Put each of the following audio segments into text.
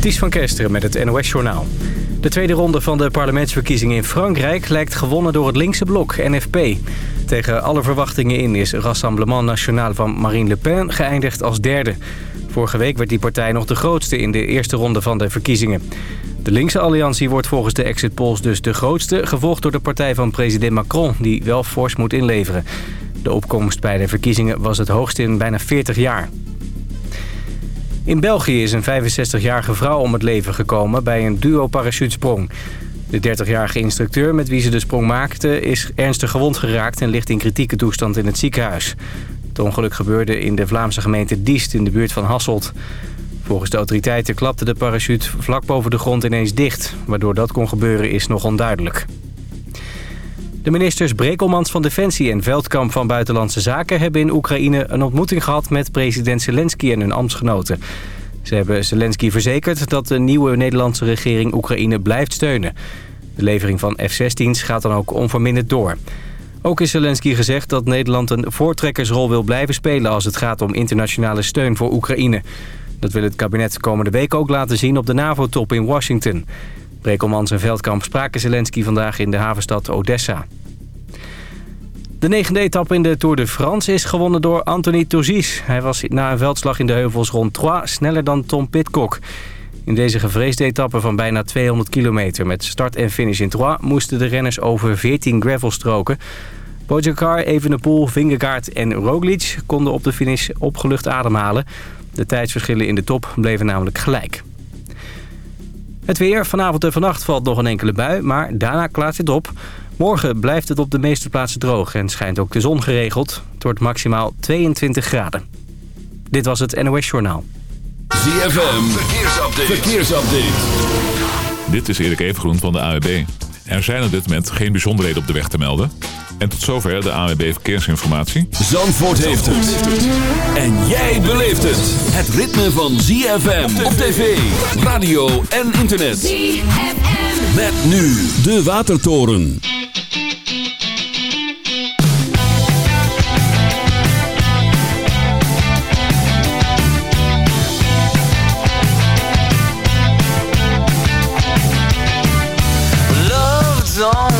Ties van Kesteren met het NOS-journaal. De tweede ronde van de parlementsverkiezingen in Frankrijk lijkt gewonnen door het linkse blok, NFP. Tegen alle verwachtingen in is Rassemblement National van Marine Le Pen geëindigd als derde. Vorige week werd die partij nog de grootste in de eerste ronde van de verkiezingen. De linkse alliantie wordt volgens de exit polls dus de grootste... gevolgd door de partij van president Macron, die wel fors moet inleveren. De opkomst bij de verkiezingen was het hoogst in bijna 40 jaar. In België is een 65-jarige vrouw om het leven gekomen bij een duo-parachutesprong. De 30-jarige instructeur met wie ze de sprong maakte is ernstig gewond geraakt... en ligt in kritieke toestand in het ziekenhuis. Het ongeluk gebeurde in de Vlaamse gemeente Diest in de buurt van Hasselt. Volgens de autoriteiten klapte de parachute vlak boven de grond ineens dicht. Waardoor dat kon gebeuren is nog onduidelijk. De ministers Brekelmans van Defensie en Veldkamp van Buitenlandse Zaken... hebben in Oekraïne een ontmoeting gehad met president Zelensky en hun ambtsgenoten. Ze hebben Zelensky verzekerd dat de nieuwe Nederlandse regering Oekraïne blijft steunen. De levering van F-16's gaat dan ook onverminderd door. Ook is Zelensky gezegd dat Nederland een voortrekkersrol wil blijven spelen... als het gaat om internationale steun voor Oekraïne. Dat wil het kabinet komende week ook laten zien op de NAVO-top in Washington. Brekelmans en Veldkamp spraken Zelensky vandaag in de havenstad Odessa. De negende etappe in de Tour de France is gewonnen door Anthony Tozis. Hij was na een veldslag in de heuvels rond Troyes sneller dan Tom Pitcock. In deze gevreesde etappe van bijna 200 kilometer met start en finish in Troyes... moesten de renners over 14 gravelstroken. Pogacar, Evenepoel, Vingegaard en Roglic konden op de finish opgelucht ademhalen. De tijdsverschillen in de top bleven namelijk gelijk. Het weer. Vanavond en vannacht valt nog een enkele bui, maar daarna klaart het op. Morgen blijft het op de meeste plaatsen droog en schijnt ook de zon geregeld. Het wordt maximaal 22 graden. Dit was het NOS Journaal. ZFM. Verkeersupdate. Verkeersupdate. Dit is Erik Evengroen van de AWB. Er zijn op dit moment geen bijzonderheden op de weg te melden. En tot zover de AWB Verkeersinformatie. Zandvoort heeft het. En jij beleeft het. Het ritme van ZFM op tv, radio en internet. ZFM. Met nu de Watertoren.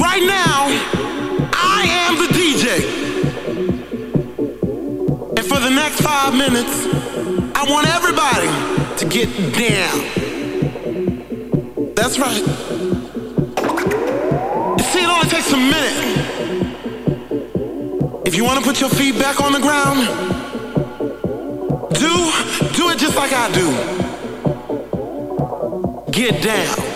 Right now, I am the DJ. And for the next five minutes, I want everybody to get down. That's right. See, it only takes a minute. If you want to put your feet back on the ground, do, do it just like I do. Get down.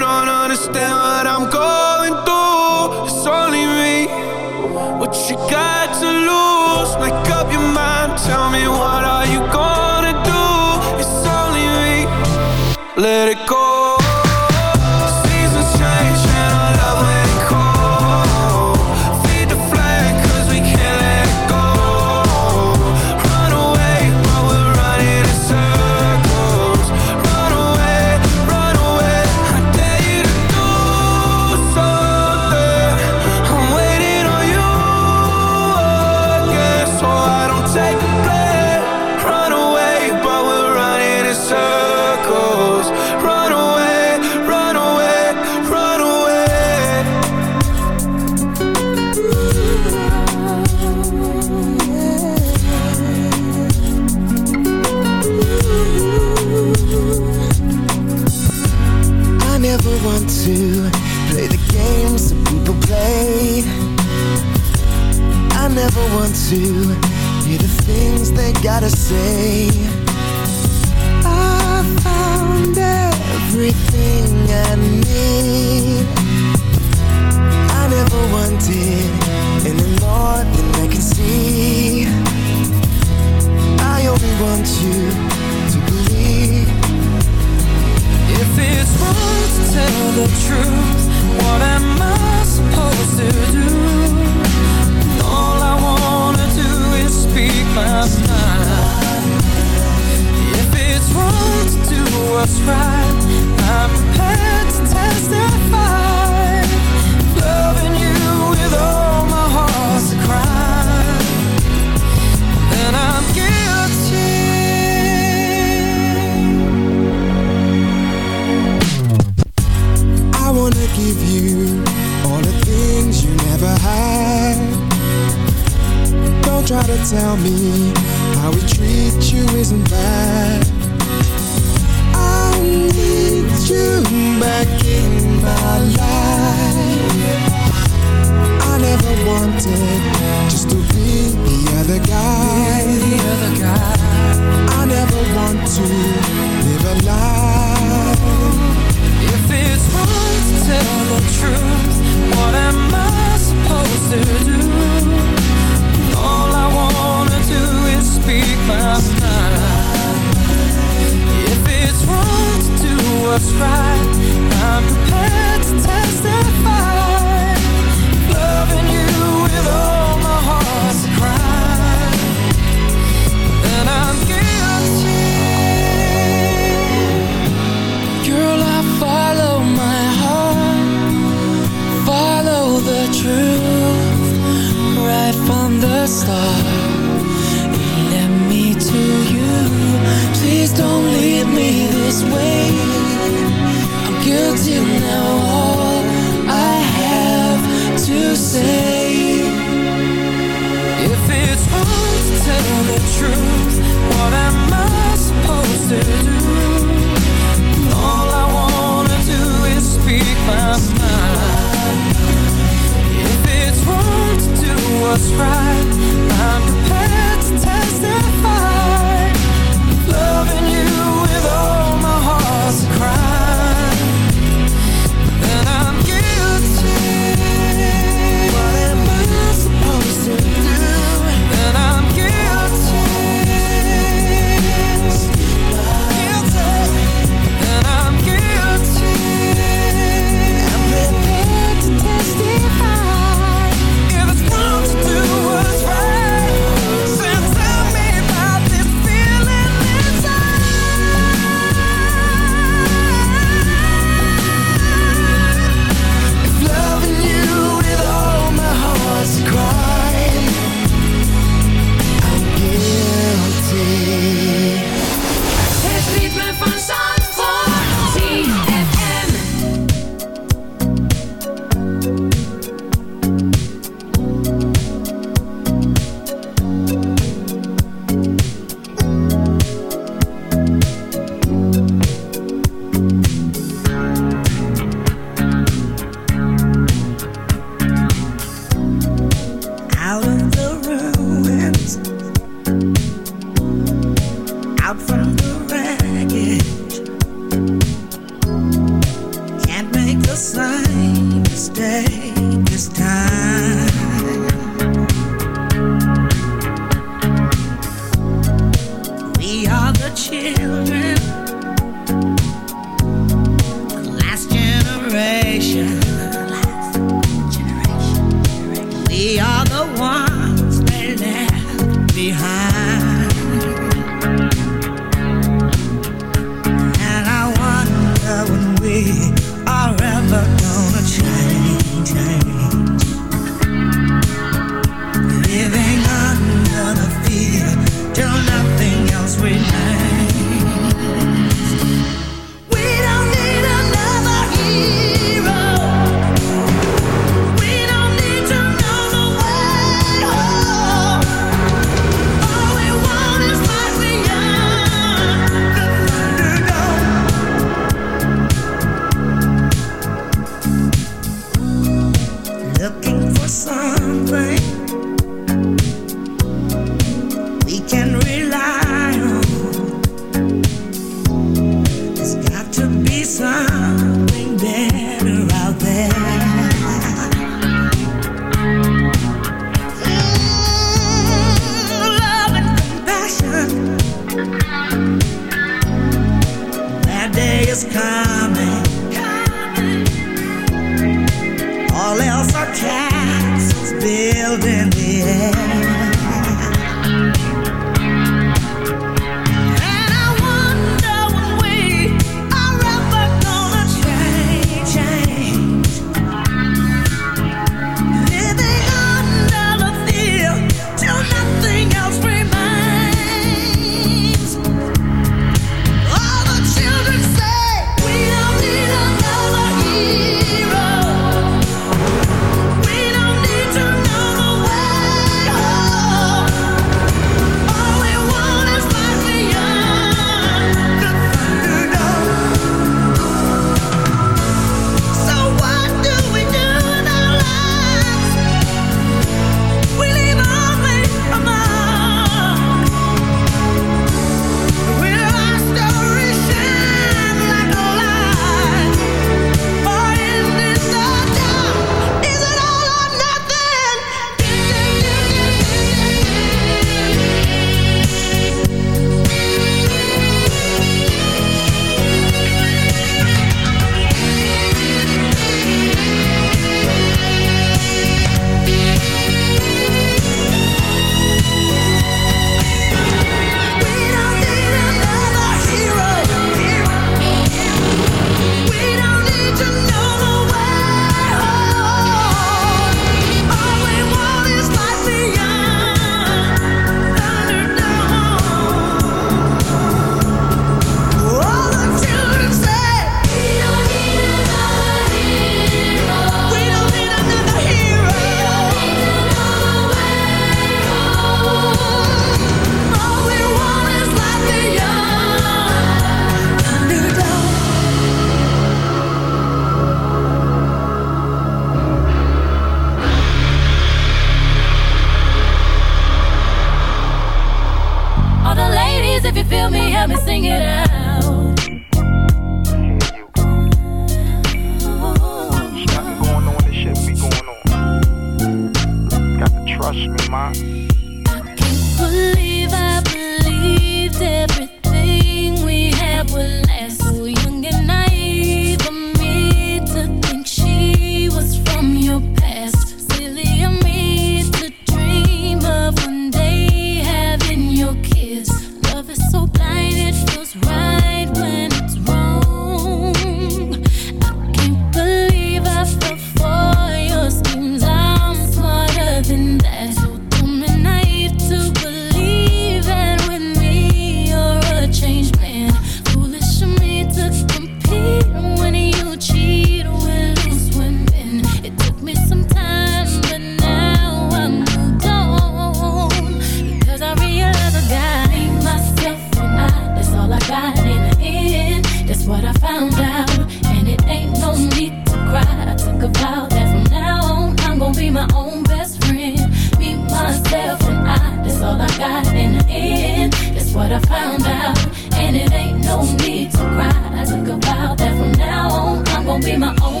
what I found out. And it ain't no need to cry. I took a vow that from now on, I'm gonna be my own.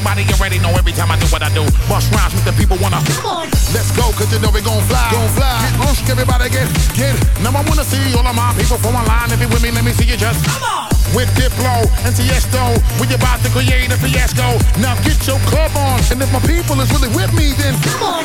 Everybody already know every time I do what I do. Bust rhymes with the people wanna. Come on. Let's go, cause you know we gon' fly. Gon' fly. Get loose, everybody get, get. Now I wanna see all of my people from online. If you with me, let me see you just. Come on. With Diplo and Tiesto, we about to create a fiasco. Now get your club on, and if my people is really with me, then come on.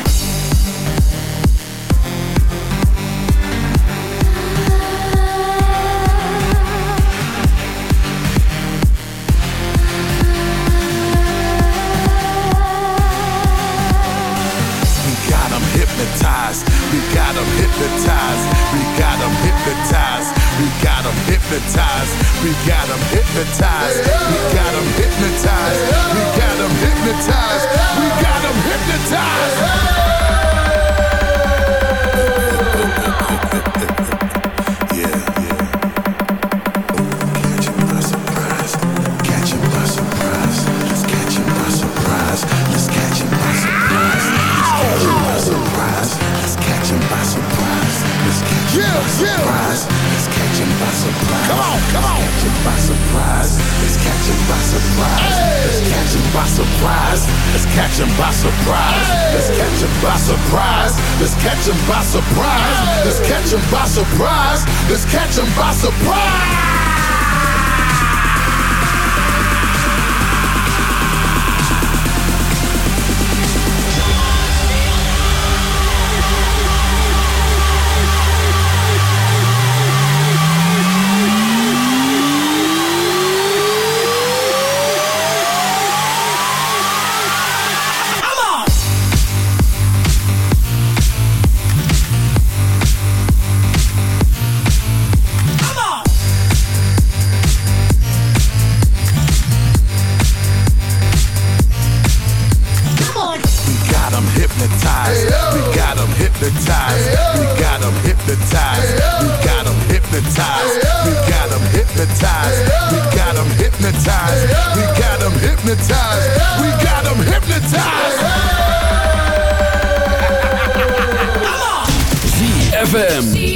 ZFM.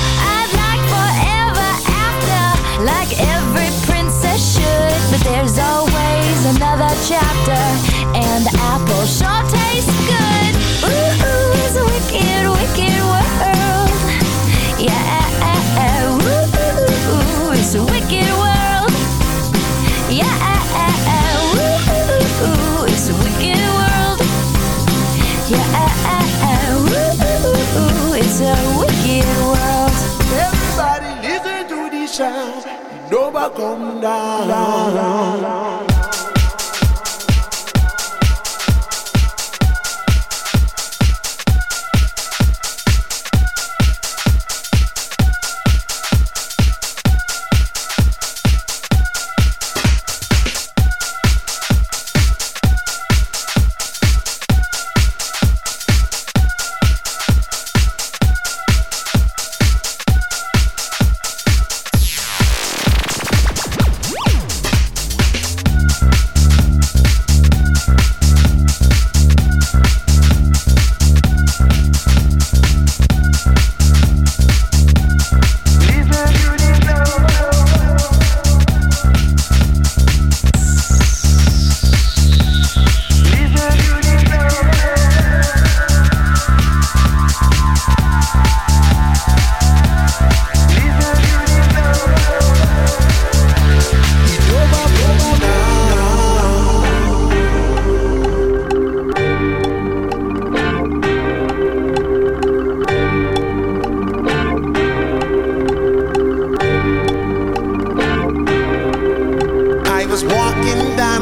chapter, and the apple sure tastes good. Ooh, ooh, it's a wicked, wicked world. Yeah, ooh, ooh, it's a wicked world. Yeah, ooh, ooh, it's a wicked world. Yeah, ooh, ooh, it's a wicked world. Everybody listen to the sound. Come down. down.